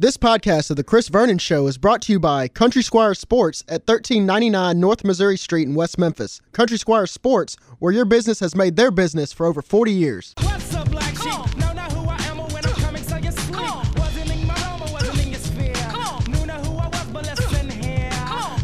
This podcast of The Chris Vernon Show is brought to you by Country Squire Sports at 1399 North Missouri Street in West Memphis. Country Squire Sports, where your business has made their business for over 40 years. What's up, black sheep? Know not who I am when I'm coming, so you sleep. Wasn't in my realm or wasn't in your sphere. Knew not who I was, but listen here.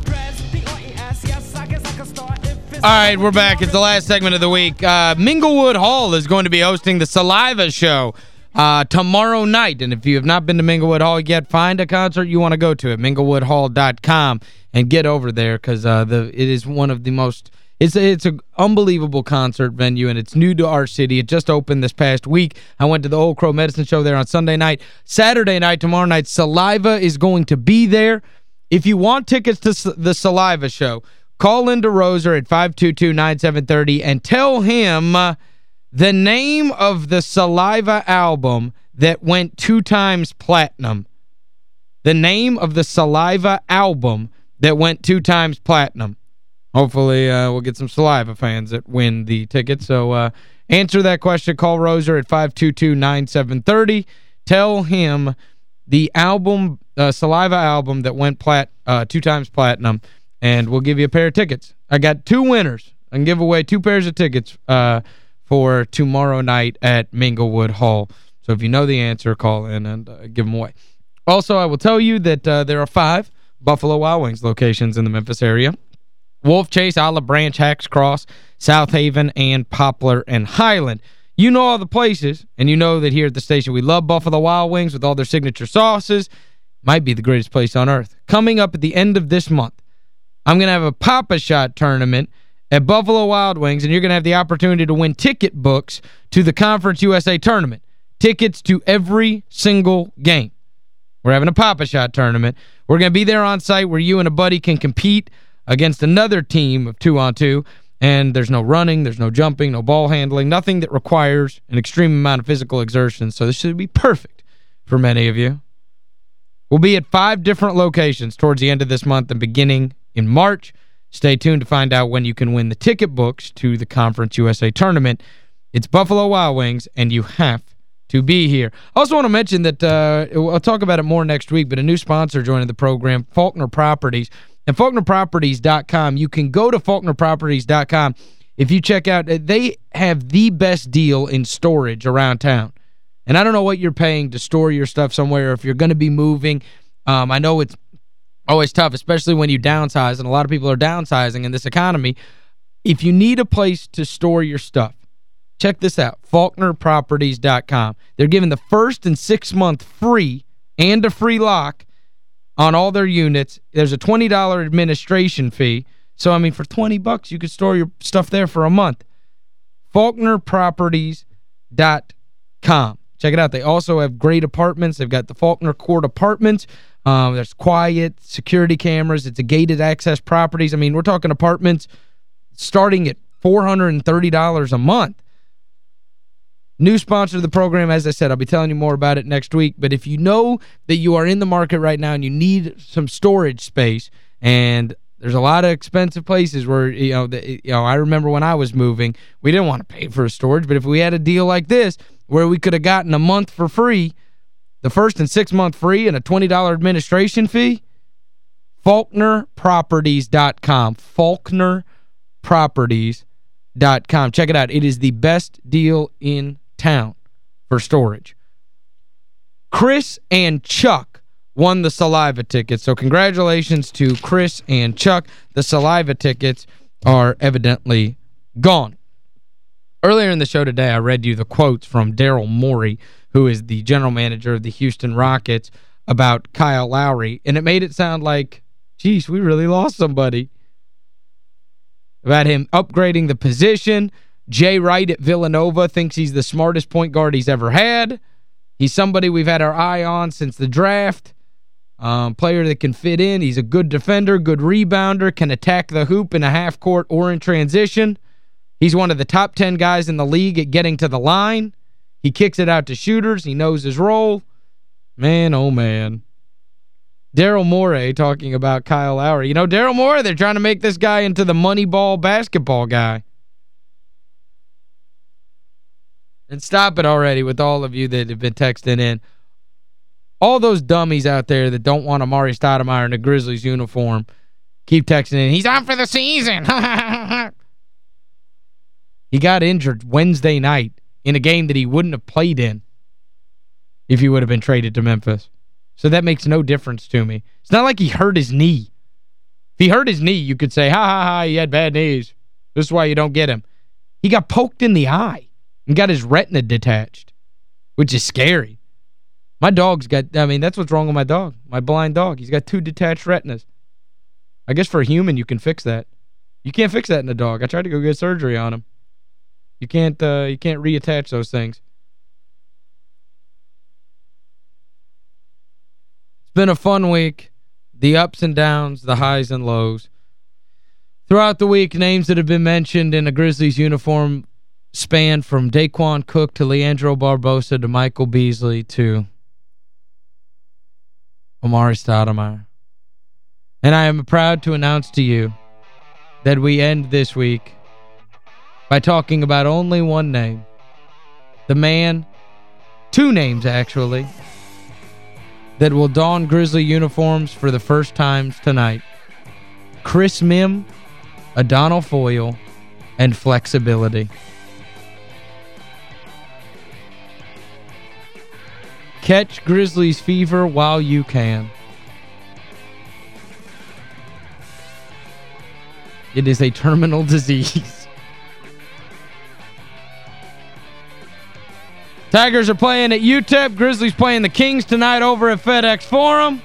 Press P-O-E-S, yes, I guess I can start. All right, we're back. It's the last segment of the week. Uh, Minglewood Hall is going to be hosting the Saliva Show uh, tomorrow night. And if you have not been to Minglewood Hall yet, find a concert you want to go to at minglewoodhall.com and get over there because uh, the it is one of the most... It's a, it's an unbelievable concert venue, and it's new to our city. It just opened this past week. I went to the Old Crow Medicine Show there on Sunday night. Saturday night, tomorrow night, Saliva is going to be there. If you want tickets to the Saliva Show, call Linda Roser at 522-9730 and tell him uh, the name of the Saliva album that went two times platinum. The name of the Saliva album that went two times platinum. Hopefully uh, we'll get some Saliva fans that win the tickets. So uh, answer that question. Call Roser at 522-9730. Tell him the album, uh, Saliva album that went plat uh, two times platinum, and we'll give you a pair of tickets. I got two winners. I can give away two pairs of tickets uh, for tomorrow night at Minglewood Hall. So if you know the answer, call in and uh, give them away. Also, I will tell you that uh, there are five Buffalo Wild Wings locations in the Memphis area. Wolf Chase, Olive Branch, Hacks Cross, South Haven, and Poplar and Highland. You know all the places, and you know that here at the station we love Buffalo Wild Wings with all their signature sauces. Might be the greatest place on earth. Coming up at the end of this month, I'm going to have a Pop-A-Shot tournament at Buffalo Wild Wings, and you're going to have the opportunity to win ticket books to the Conference USA tournament. Tickets to every single game. We're having a Pop-A-Shot tournament. We're going to be there on site where you and a buddy can compete against another team of two-on-two, 2 and there's no running, there's no jumping, no ball handling, nothing that requires an extreme amount of physical exertion. So this should be perfect for many of you. We'll be at five different locations towards the end of this month and beginning in March. Stay tuned to find out when you can win the ticket books to the Conference USA Tournament. It's Buffalo Wild Wings, and you have to be here. I also want to mention that, uh, I'll talk about it more next week, but a new sponsor joining the program, Faulkner Properties. And FaulknerProperties.com, you can go to FaulknerProperties.com. If you check out, they have the best deal in storage around town. And I don't know what you're paying to store your stuff somewhere if you're going to be moving. Um, I know it's always tough, especially when you downsize, and a lot of people are downsizing in this economy. If you need a place to store your stuff, check this out, FaulknerProperties.com. They're giving the first and six-month free and a free lock on all their units. There's a $20 administration fee. So, I mean, for 20 bucks, you could store your stuff there for a month. FaulknerProperties.com. Check it out. They also have great apartments. They've got the Faulkner Court Apartments. Um, there's quiet security cameras. It's a gated access properties. I mean, we're talking apartments starting at $430 a month. New sponsor of the program, as I said, I'll be telling you more about it next week. But if you know that you are in the market right now and you need some storage space, and there's a lot of expensive places where, you know, the, you know, I remember when I was moving, we didn't want to pay for storage. But if we had a deal like this where we could have gotten a month for free, the first and six month free and a $20 administration fee, FaulknerProperties.com. FaulknerProperties.com. Check it out. It is the best deal in town for storage. Chris and Chuck won the Saliva tickets. So congratulations to Chris and Chuck. The Saliva tickets are evidently gone. Earlier in the show today, I read you the quotes from Daryl Morey, who is the general manager of the Houston Rockets, about Kyle Lowry. And it made it sound like, geez, we really lost somebody. About him upgrading the position, Jay Wright at Villanova thinks he's the smartest point guard he's ever had. He's somebody we've had our eye on since the draft. Um, player that can fit in. He's a good defender, good rebounder, can attack the hoop in a half court or in transition. He's one of the top 10 guys in the league at getting to the line. He kicks it out to shooters. He knows his role. Man, oh man. Daryl Morey talking about Kyle Lowry. You know, Daryl Morey, they're trying to make this guy into the money ball basketball guy. And stop it already with all of you that have been texting in. All those dummies out there that don't want Amar'e Stoudemire in a Grizzlies uniform keep texting in, he's out for the season. he got injured Wednesday night in a game that he wouldn't have played in if he would have been traded to Memphis. So that makes no difference to me. It's not like he hurt his knee. If he hurt his knee, you could say, ha, ha, ha, he had bad knees. This is why you don't get him. He got poked in the eye and got his retina detached, which is scary. My dog's got, I mean, that's what's wrong with my dog, my blind dog. He's got two detached retinas. I guess for a human, you can fix that. You can't fix that in a dog. I tried to go get surgery on him. You can't uh, you can't reattach those things. It's been a fun week. The ups and downs, the highs and lows. Throughout the week, names that have been mentioned in a Grizzlies uniform span from Daequan Cook to Leandro Barbosa to Michael Beasley to Amar'e Stoudemire. And I am proud to announce to you that we end this week by talking about only one name. The man, two names actually, that will don Grizzly uniforms for the first times tonight. Chris Mihm, Adonal Foyle, and flexibility. Catch Grizzlies fever while you can. It is a terminal disease. Tigers are playing at UTEP. Grizzlies playing the Kings tonight over at FedEx Forum.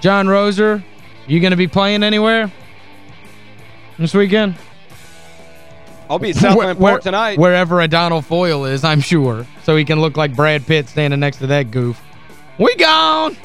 John Roser, you going to be playing anywhere this weekend? I'll be at Southland Where- Park tonight. Wherever Adonal Foyle is, I'm sure. So he can look like Brad Pitt standing next to that goof. We gone!